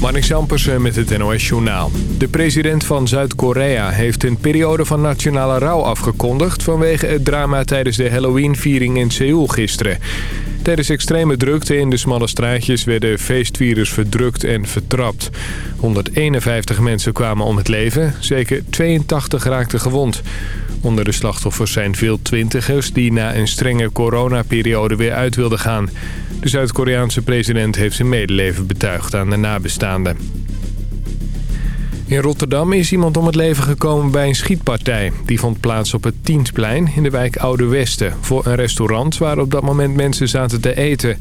Marnix Ampersen met het NOS Journaal. De president van Zuid-Korea heeft een periode van nationale rouw afgekondigd... vanwege het drama tijdens de Halloween-viering in Seoul gisteren. Tijdens extreme drukte in de smalle straatjes werden feestvirus verdrukt en vertrapt. 151 mensen kwamen om het leven, zeker 82 raakten gewond. Onder de slachtoffers zijn veel twintigers die na een strenge coronaperiode weer uit wilden gaan. De Zuid-Koreaanse president heeft zijn medeleven betuigd aan de nabestaanden. In Rotterdam is iemand om het leven gekomen bij een schietpartij. Die vond plaats op het Tiensplein in de wijk Oude Westen... voor een restaurant waar op dat moment mensen zaten te eten.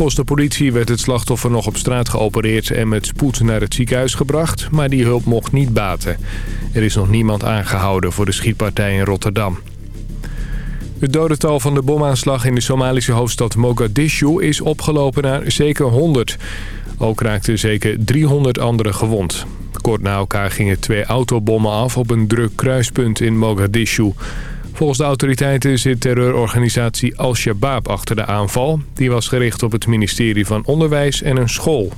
Volgens de politie werd het slachtoffer nog op straat geopereerd... en met spoed naar het ziekenhuis gebracht, maar die hulp mocht niet baten. Er is nog niemand aangehouden voor de schietpartij in Rotterdam. Het dodental van de bomaanslag in de Somalische hoofdstad Mogadishu is opgelopen naar zeker 100. Ook raakten zeker 300 anderen gewond. Kort na elkaar gingen twee autobommen af op een druk kruispunt in Mogadishu. Volgens de autoriteiten zit terreurorganisatie Al-Shabaab achter de aanval. Die was gericht op het ministerie van Onderwijs en een school.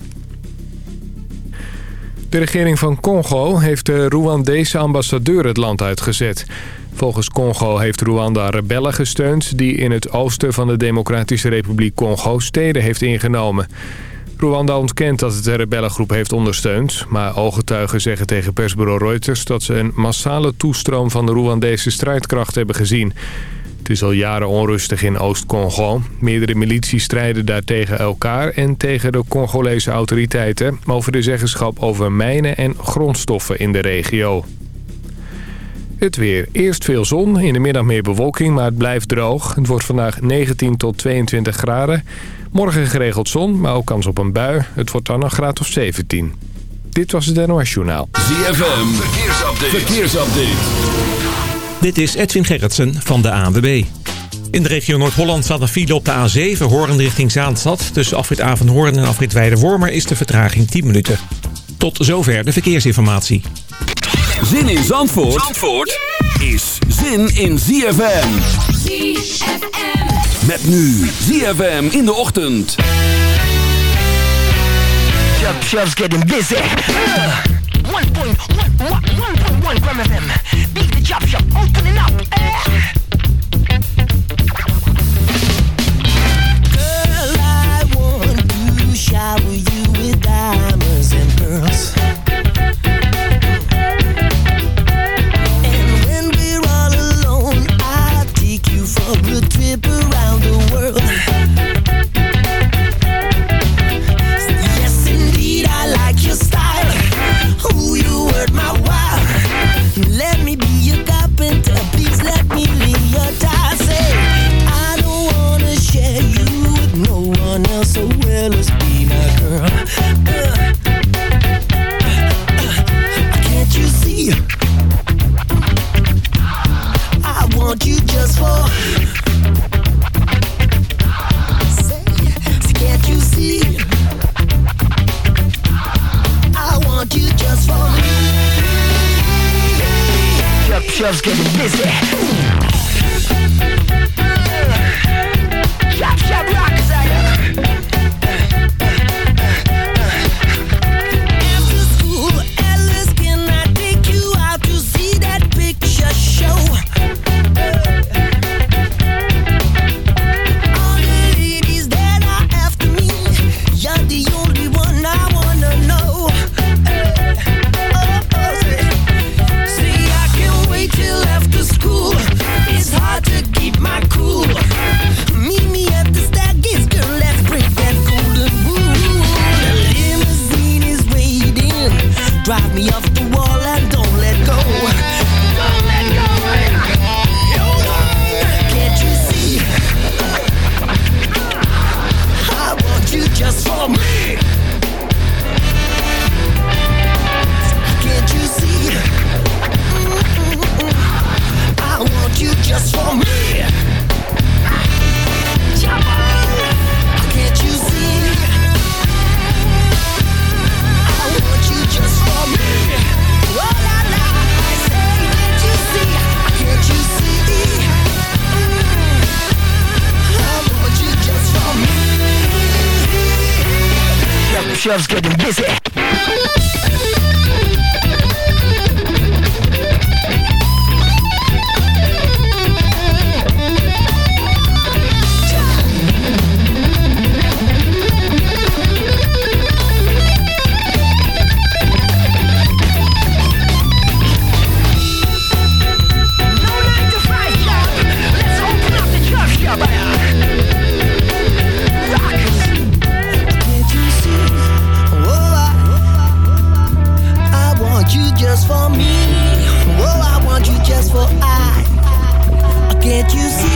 De regering van Congo heeft de Rwandese ambassadeur het land uitgezet. Volgens Congo heeft Rwanda rebellen gesteund... die in het oosten van de Democratische Republiek Congo steden heeft ingenomen. Rwanda ontkent dat het de rebellengroep heeft ondersteund... maar ooggetuigen zeggen tegen persbureau Reuters... dat ze een massale toestroom van de Rwandese strijdkracht hebben gezien. Het is al jaren onrustig in Oost-Congo. Meerdere milities strijden daar tegen elkaar en tegen de Congolese autoriteiten... over de zeggenschap over mijnen en grondstoffen in de regio. Het weer. Eerst veel zon, in de middag meer bewolking, maar het blijft droog. Het wordt vandaag 19 tot 22 graden. Morgen geregeld zon, maar ook kans op een bui. Het wordt dan een graad of 17. Dit was het NOS Journaal. ZFM, verkeersupdate. verkeersupdate. Dit is Edwin Gerritsen van de ANWB. In de regio Noord-Holland staat een file op de A7, Hoorn richting Zaanstad. Tussen afrit Avenhoorn en afrit Weidewormer is de vertraging 10 minuten. Tot zover de verkeersinformatie. Zin in Zandvoort, Zandvoort is zin in ZFM. ZFM. Met nu ZFM in de ochtend. Chub Chub's getting busy. Uh, 1.1 gram FM. Beat the chop shop opening up. Uh. Chubb's getting busy. Can't you see?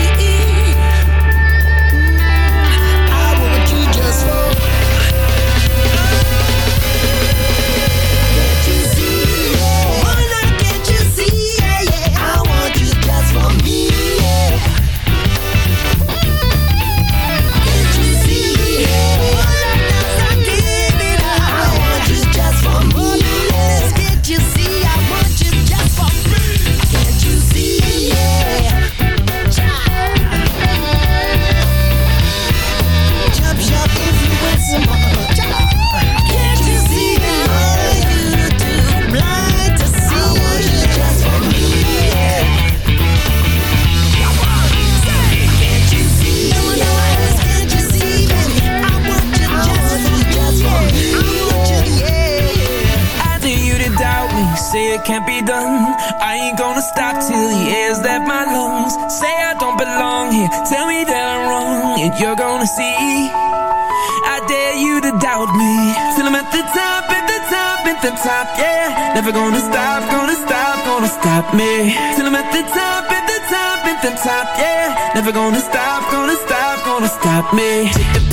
never gonna stop, gonna stop, gonna stop me. Till I'm at the top, at the top, at the top, yeah. Never gonna stop, gonna stop, gonna stop me.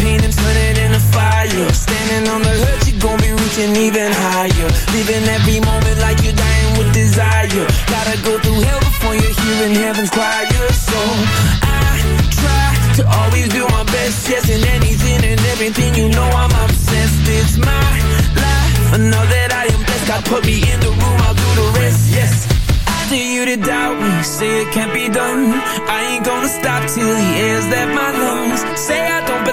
to doubt me, say it can't be done. I ain't gonna stop till the air's left my lungs. Say I don't believe.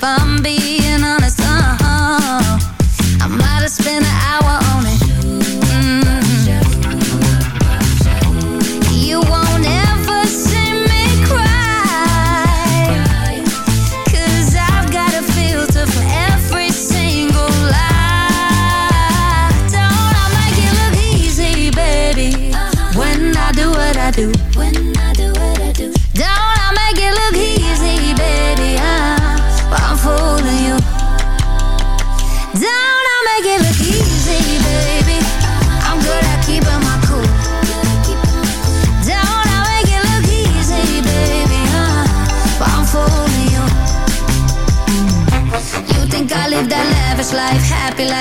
if I'm being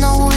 no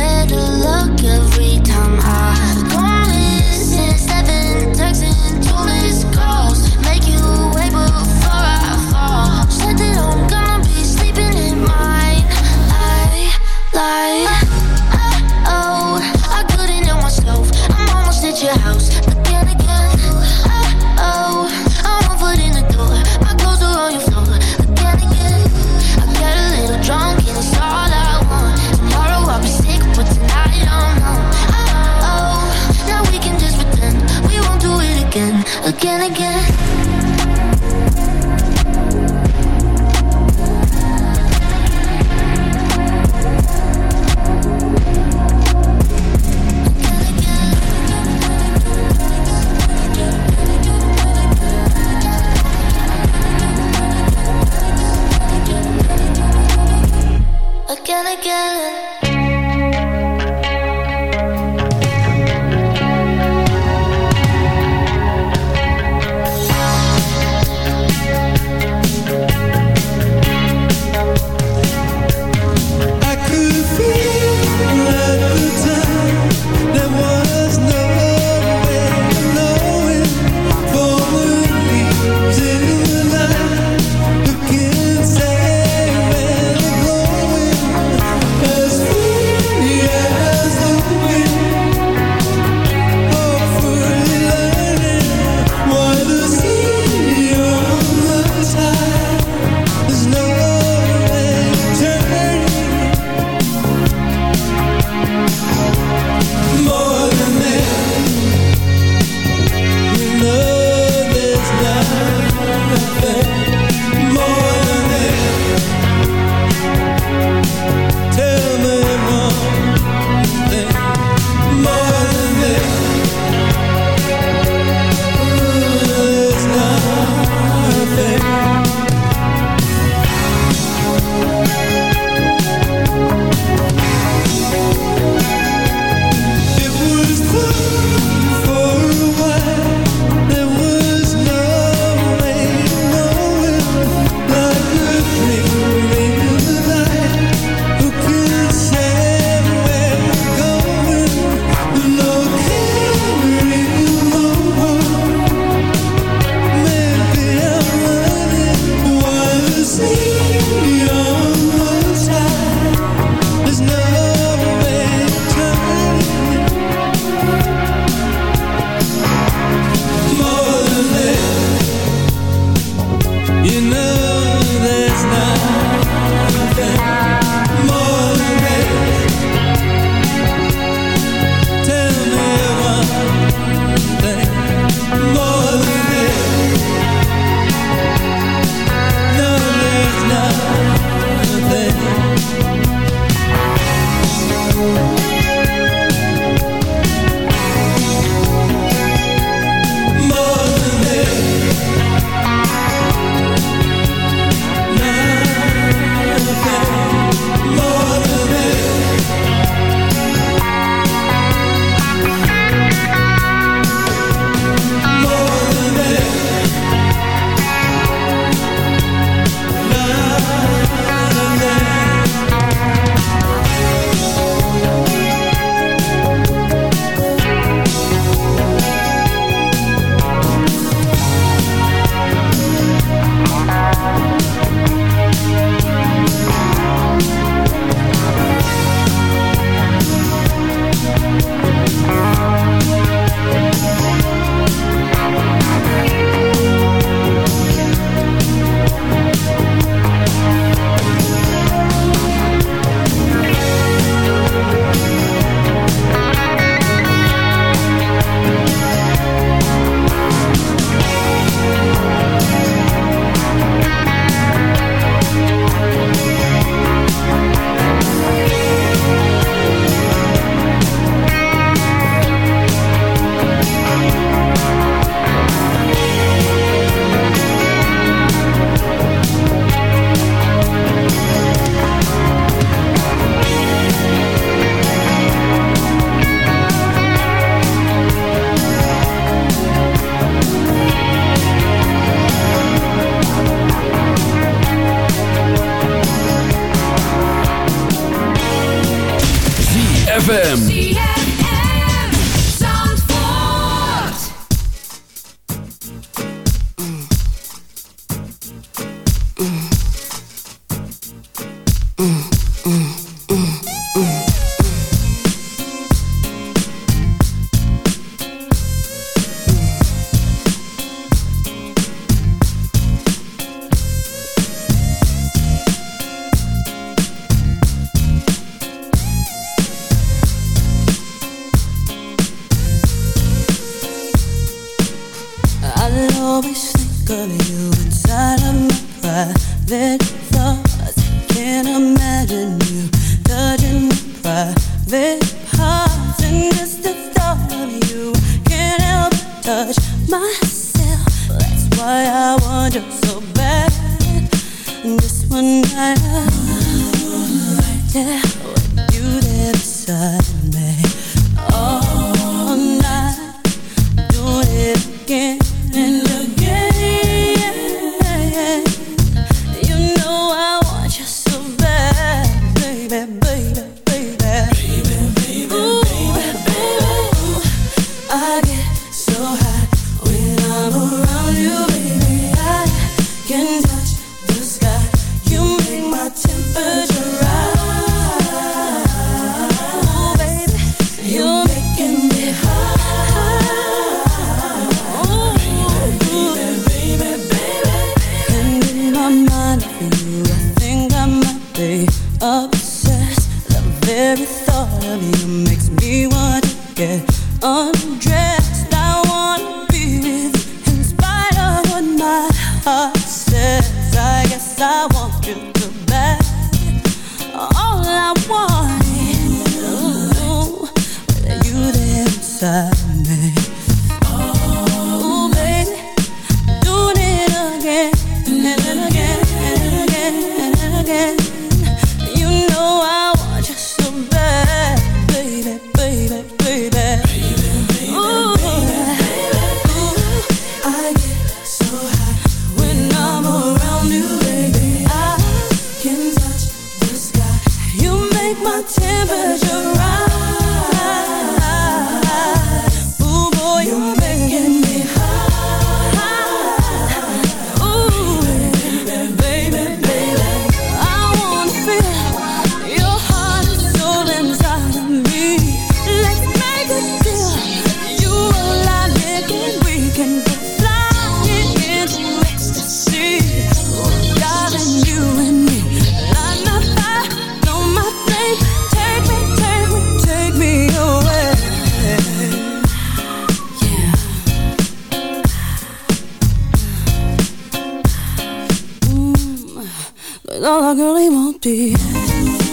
girl, he won't be.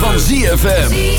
van eh, ZFM.